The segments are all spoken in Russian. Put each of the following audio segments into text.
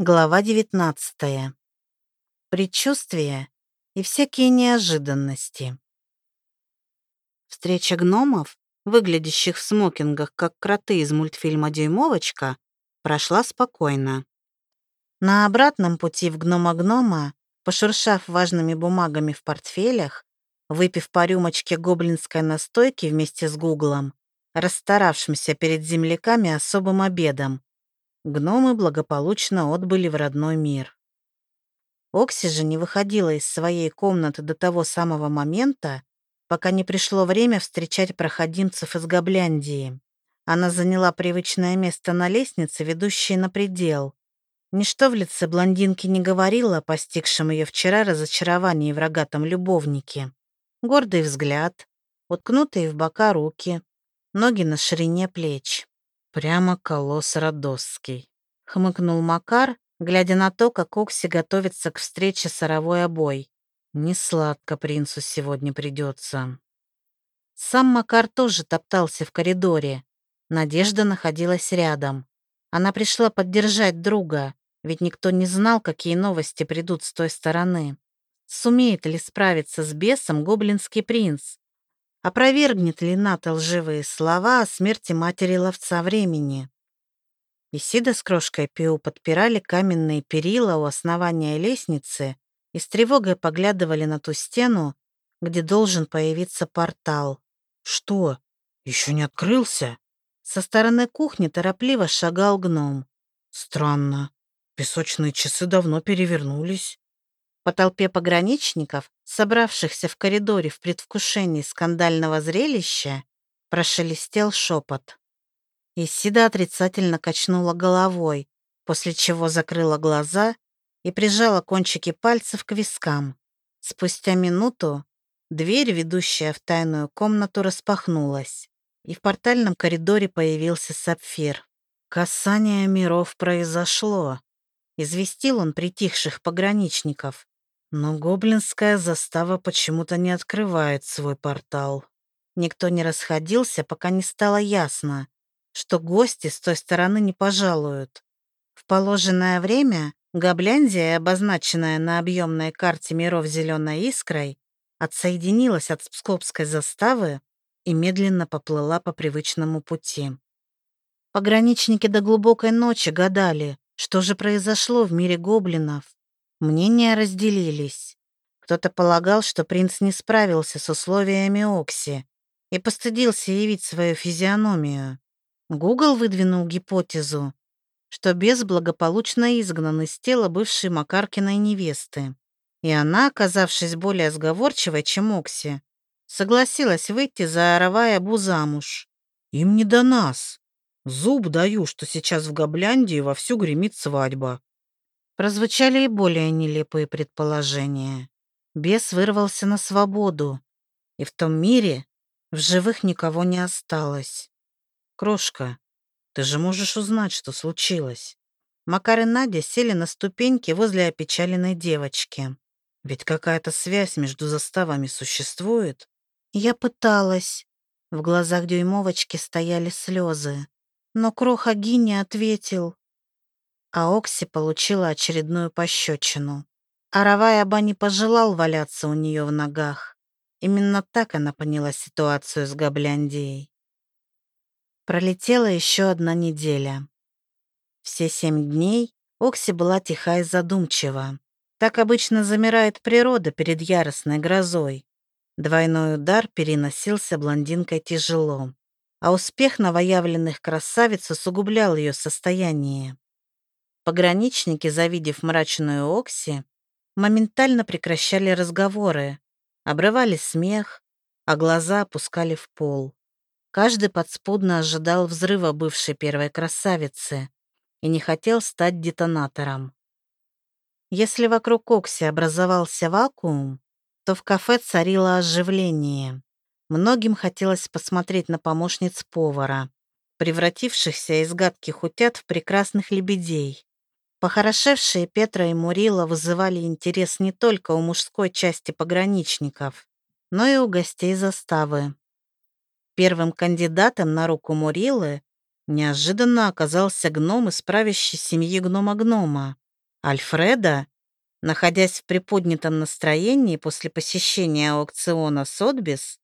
Глава 19. Предчувствия и всякие неожиданности. Встреча гномов, выглядящих в смокингах, как кроты из мультфильма «Дюймовочка», прошла спокойно. На обратном пути в гнома-гнома, пошуршав важными бумагами в портфелях, выпив по рюмочке гоблинской настойки вместе с Гуглом, расстаравшимся перед земляками особым обедом, гномы благополучно отбыли в родной мир. Окси же не выходила из своей комнаты до того самого момента, пока не пришло время встречать проходимцев из Гобляндии. Она заняла привычное место на лестнице, ведущей на предел. Ничто в лице блондинки не говорило о постигшем ее вчера разочаровании в рогатом любовнике. Гордый взгляд, уткнутые в бока руки, ноги на ширине плеч. Прямо колосс Родосский. Хмыкнул Макар, глядя на то, как Окси готовится к встрече с оровой обой. Не сладко принцу сегодня придется. Сам Макар тоже топтался в коридоре. Надежда находилась рядом. Она пришла поддержать друга, ведь никто не знал, какие новости придут с той стороны. Сумеет ли справиться с бесом гоблинский принц? Опровергнет ли Ната лживые слова о смерти матери ловца времени? Исида с крошкой Пиу подпирали каменные перила у основания лестницы и с тревогой поглядывали на ту стену, где должен появиться портал. «Что? Еще не открылся?» Со стороны кухни торопливо шагал гном. «Странно. Песочные часы давно перевернулись». По толпе пограничников, собравшихся в коридоре в предвкушении скандального зрелища, прошелестел шепот. Исида отрицательно качнула головой, после чего закрыла глаза и прижала кончики пальцев к вискам. Спустя минуту дверь, ведущая в тайную комнату, распахнулась, и в портальном коридоре появился сапфир. «Касание миров произошло», — известил он притихших пограничников. Но гоблинская застава почему-то не открывает свой портал. Никто не расходился, пока не стало ясно, что гости с той стороны не пожалуют. В положенное время Гобляндия, обозначенная на объемной карте миров зеленой искрой, отсоединилась от Пскопской заставы и медленно поплыла по привычному пути. Пограничники до глубокой ночи гадали, что же произошло в мире гоблинов. Мнения разделились. Кто-то полагал, что принц не справился с условиями Окси и постыдился явить свою физиономию. Гугл выдвинул гипотезу, что бес благополучно изгнан из тела бывшей Макаркиной невесты. И она, оказавшись более сговорчивой, чем Окси, согласилась выйти за Аравая Бу замуж. Им не до нас. Зуб даю, что сейчас в Гобляндии вовсю гремит свадьба. Прозвучали и более нелепые предположения. Бес вырвался на свободу, и в том мире в живых никого не осталось. «Крошка, ты же можешь узнать, что случилось». Макар и Надя сели на ступеньки возле опечаленной девочки. Ведь какая-то связь между заставами существует. Я пыталась. В глазах дюймовочки стояли слезы. Но Кроха Гини ответил, а Окси получила очередную пощечину. Аравай Аба не пожелал валяться у нее в ногах. Именно так она поняла ситуацию с Гобляндией. Пролетела еще одна неделя. Все семь дней Окси была тиха и задумчива. Так обычно замирает природа перед яростной грозой. Двойной удар переносился блондинкой тяжело, а успех новоявленных красавиц усугублял ее состояние. Пограничники, завидев мрачную Окси, моментально прекращали разговоры, обрывали смех, а глаза опускали в пол. Каждый подспудно ожидал взрыва бывшей первой красавицы и не хотел стать детонатором. Если вокруг Окси образовался вакуум, то в кафе царило оживление. Многим хотелось посмотреть на помощниц повара, превратившихся из гадких утят в прекрасных лебедей. Похорошевшие Петра и Мурила вызывали интерес не только у мужской части пограничников, но и у гостей заставы. Первым кандидатом на руку Мурилы неожиданно оказался гном из правящей семьи гнома-гнома. Альфреда, находясь в приподнятом настроении после посещения аукциона Сотбис,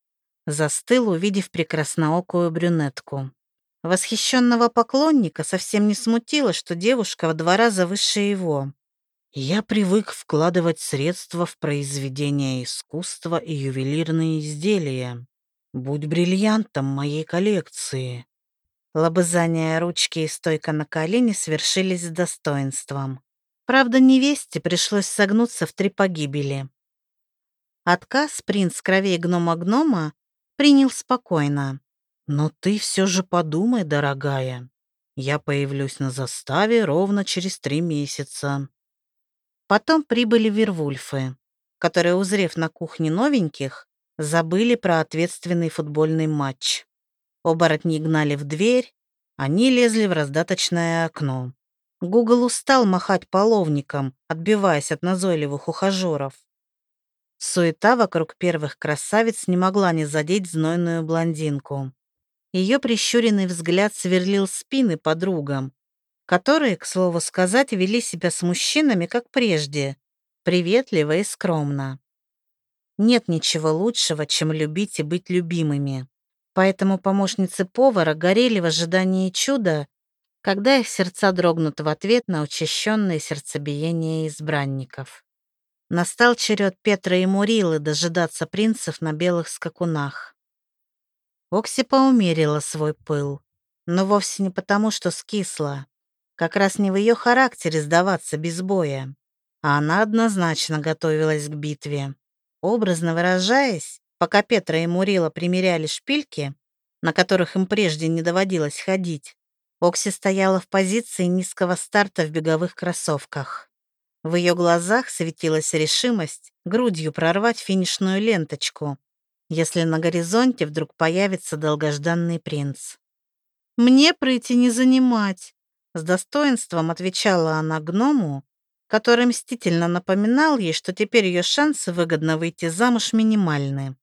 застыл, увидев прекрасноокую брюнетку. Восхищенного поклонника совсем не смутило, что девушка в два раза выше его. Я привык вкладывать средства в произведения искусства и ювелирные изделия. Будь бриллиантом моей коллекции. Лобызание ручки и стойка на колени свершились с достоинством. Правда, невесте пришлось согнуться в три погибели. Отказ принц кровей гнома-гнома принял спокойно. «Но ты все же подумай, дорогая. Я появлюсь на заставе ровно через три месяца. Потом прибыли Вервульфы, которые, узрев на кухне новеньких, забыли про ответственный футбольный матч. Оборотни гнали в дверь, они лезли в раздаточное окно. Гугл устал махать половником, отбиваясь от назойливых ухажеров. Суета вокруг первых красавиц не могла не задеть знойную блондинку. Ее прищуренный взгляд сверлил спины подругам, которые, к слову сказать, вели себя с мужчинами, как прежде, приветливо и скромно. Нет ничего лучшего, чем любить и быть любимыми. Поэтому помощницы повара горели в ожидании чуда, когда их сердца дрогнут в ответ на учащенное сердцебиение избранников. Настал черед Петра и Мурилы дожидаться принцев на белых скакунах. Окси поумерила свой пыл, но вовсе не потому, что скисла. Как раз не в ее характере сдаваться без боя. А она однозначно готовилась к битве. Образно выражаясь, пока Петра и Мурила примеряли шпильки, на которых им прежде не доводилось ходить, Окси стояла в позиции низкого старта в беговых кроссовках. В ее глазах светилась решимость грудью прорвать финишную ленточку, если на горизонте вдруг появится долгожданный принц. «Мне пройти не занимать», с достоинством отвечала она гному, который мстительно напоминал ей, что теперь ее шансы выгодно выйти замуж минимальны.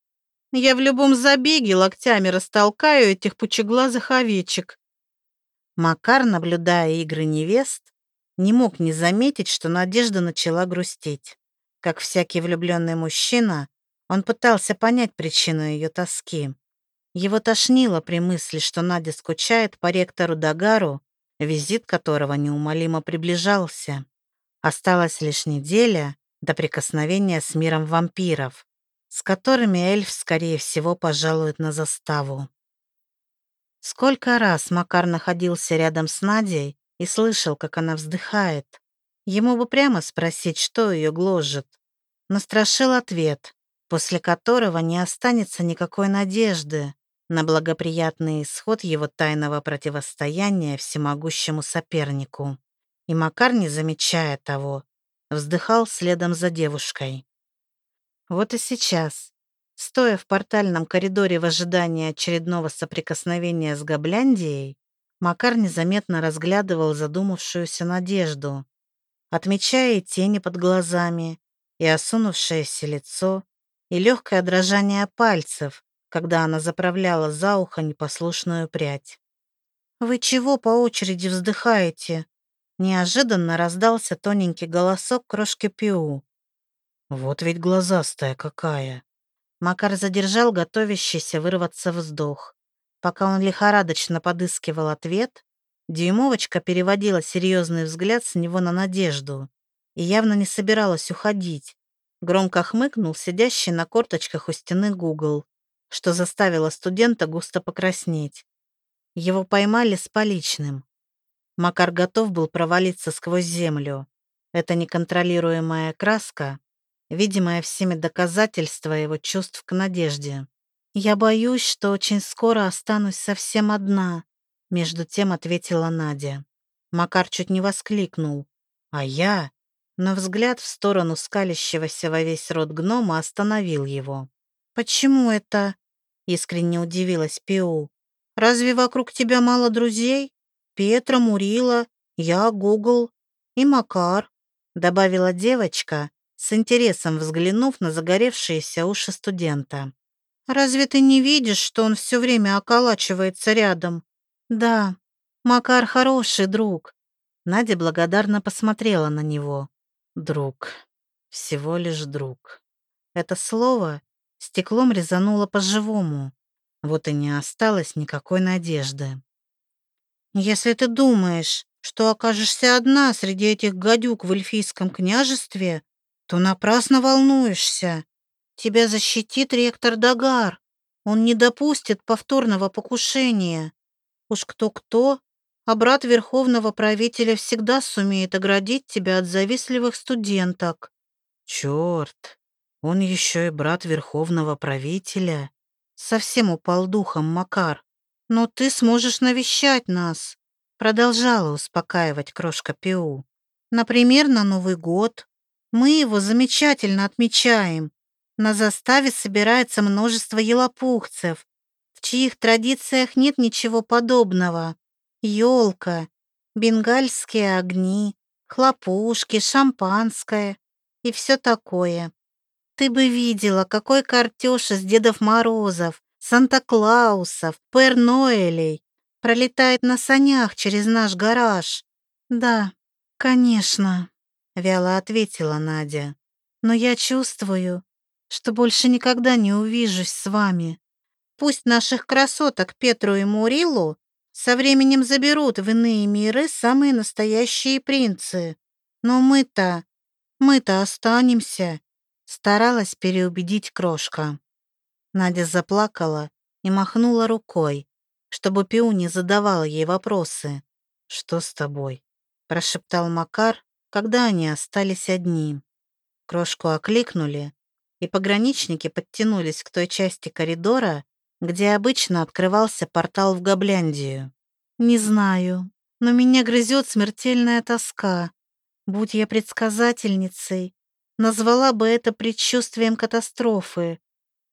«Я в любом забеге локтями растолкаю этих пучеглазых овечек». Макар, наблюдая игры невест, не мог не заметить, что Надежда начала грустить. Как всякий влюбленный мужчина, он пытался понять причину ее тоски. Его тошнило при мысли, что Надя скучает по ректору Дагару визит которого неумолимо приближался. Осталась лишь неделя до прикосновения с миром вампиров, с которыми эльф, скорее всего, пожалует на заставу. Сколько раз Макар находился рядом с Надей и слышал, как она вздыхает. Ему бы прямо спросить, что ее гложет. Настрашил ответ, после которого не останется никакой надежды, на благоприятный исход его тайного противостояния всемогущему сопернику. И Макар, не замечая того, вздыхал следом за девушкой. Вот и сейчас, стоя в портальном коридоре в ожидании очередного соприкосновения с Гобляндией, Макар незаметно разглядывал задумавшуюся надежду, отмечая и тени под глазами, и осунувшееся лицо, и легкое дрожание пальцев, когда она заправляла за ухо непослушную прядь. «Вы чего по очереди вздыхаете?» Неожиданно раздался тоненький голосок крошки Пиу. «Вот ведь глазастая какая!» Макар задержал готовящийся вырваться вздох. Пока он лихорадочно подыскивал ответ, Дюймовочка переводила серьезный взгляд с него на Надежду и явно не собиралась уходить. Громко хмыкнул сидящий на корточках у стены Гугл что заставило студента густо покраснеть. Его поймали с поличным. Макар готов был провалиться сквозь землю. Это неконтролируемая краска, видимое всеми доказательства его чувств к надежде. «Я боюсь, что очень скоро останусь совсем одна», между тем ответила Надя. Макар чуть не воскликнул. «А я?» Но взгляд в сторону скалящегося во весь рот гнома остановил его. «Почему это?» Искренне удивилась Пиу. «Разве вокруг тебя мало друзей? Петра, Мурила, я, Гугл и Макар», добавила девочка, с интересом взглянув на загоревшиеся уши студента. «Разве ты не видишь, что он все время околачивается рядом?» «Да, Макар хороший друг, Надя благодарно посмотрела на него. Друг. Всего лишь друг. Это слово стеклом резануло по-живому. Вот и не осталось никакой надежды. «Если ты думаешь, что окажешься одна среди этих гадюк в эльфийском княжестве, то напрасно волнуешься. Тебя защитит ректор Дагар. Он не допустит повторного покушения. Уж кто-кто, а брат верховного правителя всегда сумеет оградить тебя от завистливых студенток. Черт, он еще и брат верховного правителя. Совсем упал духом Макар. Но ты сможешь навещать нас. Продолжала успокаивать крошка Пиу. Например, на Новый год. Мы его замечательно отмечаем. На заставе собирается множество елопухцев, в чьих традициях нет ничего подобного. Ёлка, бенгальские огни, хлопушки, шампанское и все такое. Ты бы видела, какой картеж из Дедов Морозов, Санта-Клаусов, Пэр-Ноэлей пролетает на санях через наш гараж. Да, конечно, вяло ответила Надя. Но я чувствую, что больше никогда не увижусь с вами. Пусть наших красоток Петру и Мурилу со временем заберут в иные миры самые настоящие принцы. Но мы-то, мы-то останемся. Старалась переубедить крошка. Надя заплакала и махнула рукой, чтобы Пиу не задавал ей вопросы. «Что с тобой?» – прошептал Макар, когда они остались одни. Крошку окликнули, и пограничники подтянулись к той части коридора, где обычно открывался портал в Гобляндию. «Не знаю, но меня грызет смертельная тоска. Будь я предсказательницей, назвала бы это предчувствием катастрофы.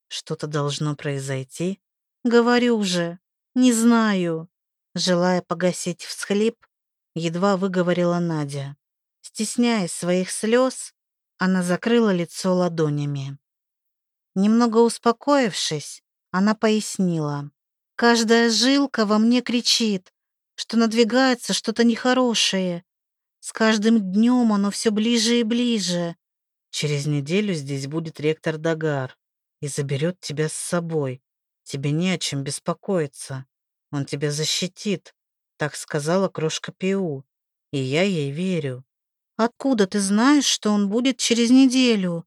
Что-то должно произойти. Говорю же, не знаю. Желая погасить всхлип, едва выговорила Надя. Стесняясь своих слез, она закрыла лицо ладонями. Немного успокоившись, она пояснила. «Каждая жилка во мне кричит, что надвигается что-то нехорошее. С каждым днем оно все ближе и ближе. Через неделю здесь будет ректор Дагар и заберет тебя с собой. Тебе не о чем беспокоиться. Он тебя защитит», — так сказала крошка Пиу. И я ей верю. «Откуда ты знаешь, что он будет через неделю?»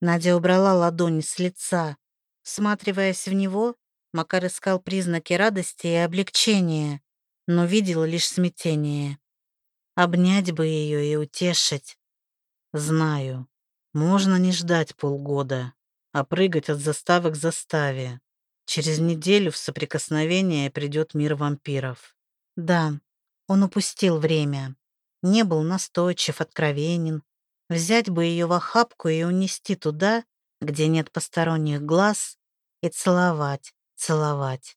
Надя убрала ладони с лица. Всматриваясь в него, Макар искал признаки радости и облегчения, но видел лишь смятение. Обнять бы ее и утешить. Знаю, можно не ждать полгода, а прыгать от заставы к заставе. Через неделю в соприкосновение придет мир вампиров. Да, он упустил время не был настойчив, откровенен. Взять бы ее в охапку и унести туда, где нет посторонних глаз, и целовать, целовать.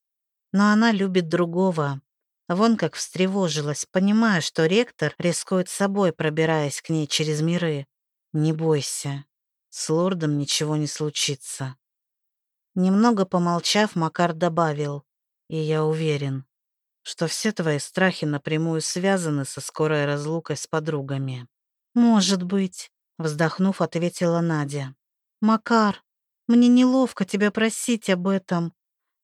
Но она любит другого. Вон как встревожилась, понимая, что ректор рискует собой, пробираясь к ней через миры. Не бойся, с лордом ничего не случится. Немного помолчав, Макар добавил, и я уверен, что все твои страхи напрямую связаны со скорой разлукой с подругами. «Может быть», — вздохнув, ответила Надя. «Макар, мне неловко тебя просить об этом.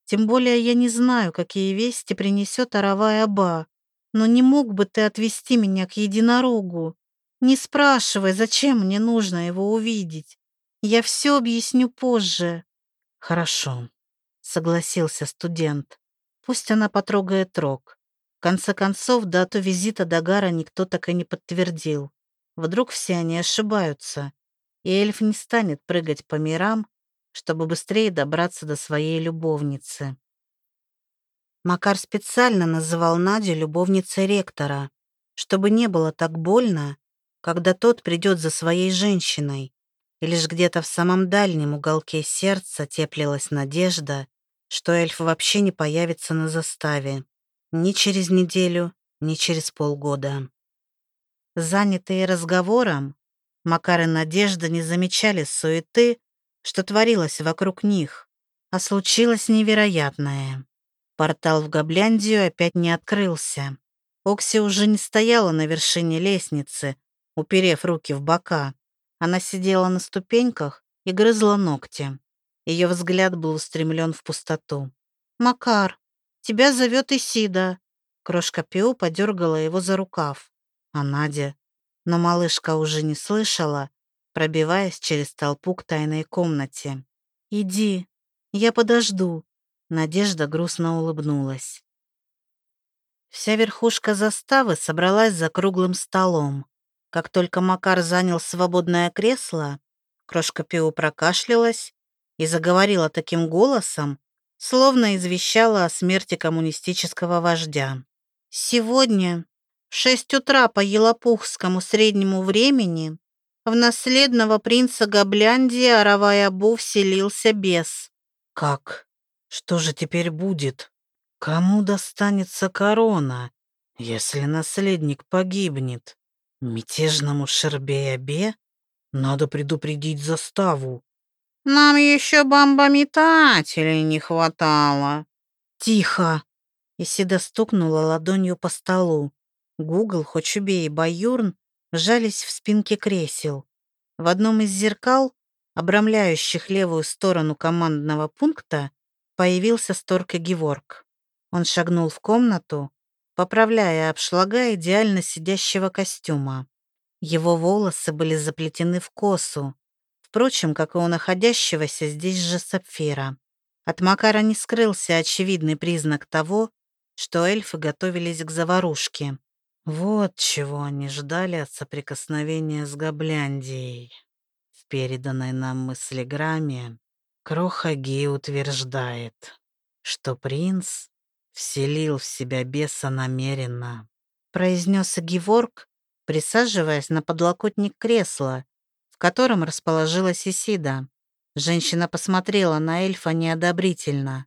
Тем более я не знаю, какие вести принесет Аравай Аба. Но не мог бы ты отвести меня к единорогу? Не спрашивай, зачем мне нужно его увидеть. Я все объясню позже». «Хорошо», — согласился студент. Пусть она потрогает рог. В конце концов, дату визита Дагара никто так и не подтвердил. Вдруг все они ошибаются, и эльф не станет прыгать по мирам, чтобы быстрее добраться до своей любовницы. Макар специально называл Надю любовницей ректора, чтобы не было так больно, когда тот придет за своей женщиной, и лишь где-то в самом дальнем уголке сердца теплилась надежда, что эльф вообще не появится на заставе. Ни через неделю, ни через полгода. Занятые разговором, Макар и Надежда не замечали суеты, что творилось вокруг них, а случилось невероятное. Портал в Гобляндию опять не открылся. Окси уже не стояла на вершине лестницы, уперев руки в бока. Она сидела на ступеньках и грызла ногти. Ее взгляд был устремлен в пустоту. «Макар, тебя зовет Исида». Крошка Пиу подергала его за рукав. А Надя? Но малышка уже не слышала, пробиваясь через толпу к тайной комнате. «Иди, я подожду». Надежда грустно улыбнулась. Вся верхушка заставы собралась за круглым столом. Как только Макар занял свободное кресло, крошка Пиу прокашлялась и заговорила таким голосом, словно извещала о смерти коммунистического вождя. «Сегодня в шесть утра по елопухскому среднему времени в наследного принца Гобляндии Аравая-Бу вселился бес». «Как? Что же теперь будет? Кому достанется корона, если наследник погибнет? Мятежному Шербеябе? Надо предупредить заставу. Нам еще бомбометателей не хватало. Тихо. Исида стукнула ладонью по столу. Гугл, Хочубей и Баюрн вжались в спинки кресел. В одном из зеркал, обрамляющих левую сторону командного пункта, появился Сторка Геворг. Он шагнул в комнату, поправляя обшлага идеально сидящего костюма. Его волосы были заплетены в косу, впрочем, как и у находящегося здесь же сапфира. От Макара не скрылся очевидный признак того, что эльфы готовились к заварушке. Вот чего они ждали от соприкосновения с Гобляндией. В переданной нам мыслеграмме Крохаги утверждает, что принц вселил в себя беса намеренно, произнес Геворг, присаживаясь на подлокотник кресла, котором расположилась Исида. Женщина посмотрела на эльфа неодобрительно,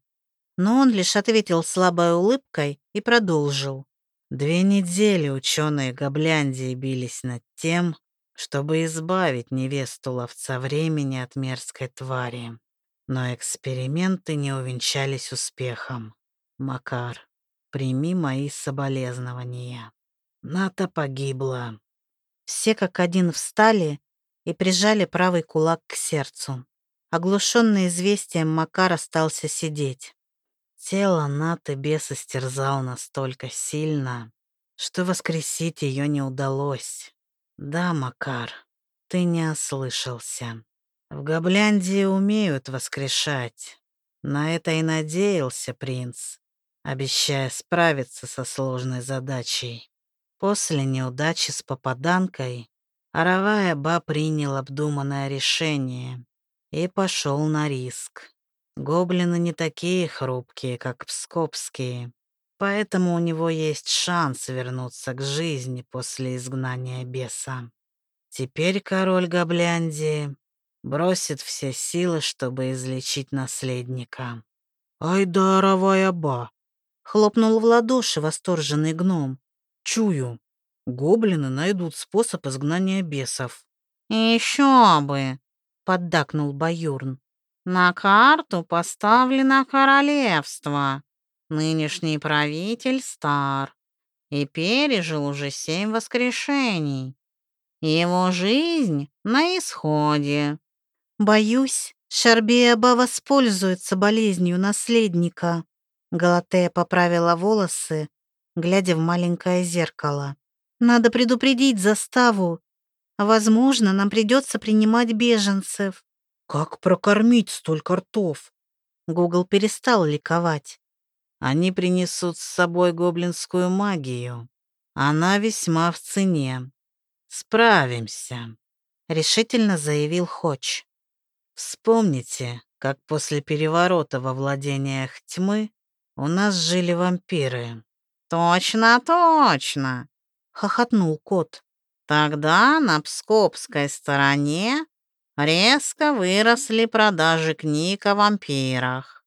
но он лишь ответил слабой улыбкой и продолжил. Две недели ученые Гобляндии бились над тем, чтобы избавить невесту ловца времени от мерзкой твари. Но эксперименты не увенчались успехом. Макар, прими мои соболезнования. Ната погибла. Все как один встали и прижали правый кулак к сердцу. Оглушенный известием, Макар остался сидеть. Тело Наты бес истерзал настолько сильно, что воскресить ее не удалось. Да, Макар, ты не ослышался. В Гобляндии умеют воскрешать. На это и надеялся принц, обещая справиться со сложной задачей. После неудачи с попаданкой Аравая Ба принял обдуманное решение и пошел на риск. Гоблины не такие хрупкие, как пскопские, поэтому у него есть шанс вернуться к жизни после изгнания беса. Теперь король Гобляндии бросит все силы, чтобы излечить наследника. «Ай да, Аравая Ба!» — хлопнул в ладоши восторженный гном. «Чую, Гоблины найдут способ изгнания бесов. «Еще бы!» — поддакнул Баюрн. «На карту поставлено королевство. Нынешний правитель стар и пережил уже семь воскрешений. Его жизнь на исходе». «Боюсь, Шарбеаба воспользуется болезнью наследника». Галатея поправила волосы, глядя в маленькое зеркало. Надо предупредить заставу. Возможно, нам придется принимать беженцев. Как прокормить столько ртов? Гугл перестал ликовать. Они принесут с собой гоблинскую магию. Она весьма в цене. Справимся, решительно заявил Хоч. Вспомните, как после переворота во владениях тьмы у нас жили вампиры. Точно, точно, хохотнул кот. Тогда на пскопской стороне резко выросли продажи книг о вампирах.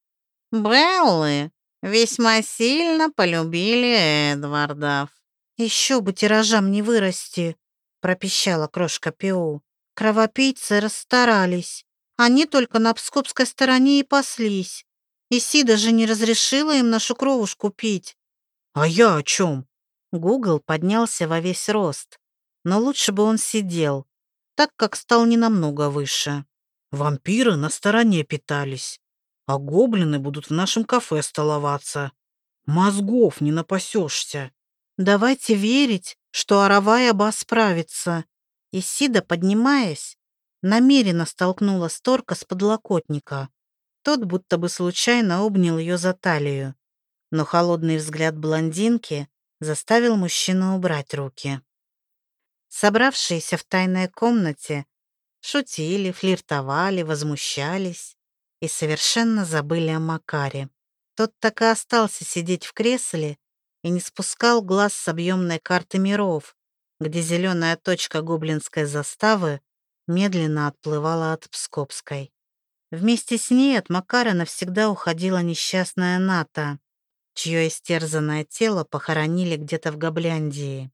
Беллы весьма сильно полюбили Эдвардов. «Еще бы тиражам не вырасти», — пропищала крошка Пиу. «Кровопийцы расстарались. Они только на пскопской стороне и паслись. И Сида же не разрешила им нашу кровушку пить». «А я о чем?» Гугл поднялся во весь рост, но лучше бы он сидел, так как стал не намного выше. Вампиры на стороне питались, а гоблины будут в нашем кафе столоваться. Мозгов не напасешься. Давайте верить, что Аравая Ба справится. Исида, поднимаясь, намеренно столкнула Сторка с подлокотника. Тот будто бы случайно обнял ее за талию, но холодный взгляд блондинки заставил мужчину убрать руки. Собравшиеся в тайной комнате Шутили, флиртовали, возмущались и совершенно забыли о Макаре. Тот так и остался сидеть в кресле и не спускал глаз с объемной карты миров, где зеленая точка гоблинской заставы медленно отплывала от Пскопской. Вместе с ней от Макара навсегда уходила несчастная Ната, чье истерзанное тело похоронили где-то в Гобляндии.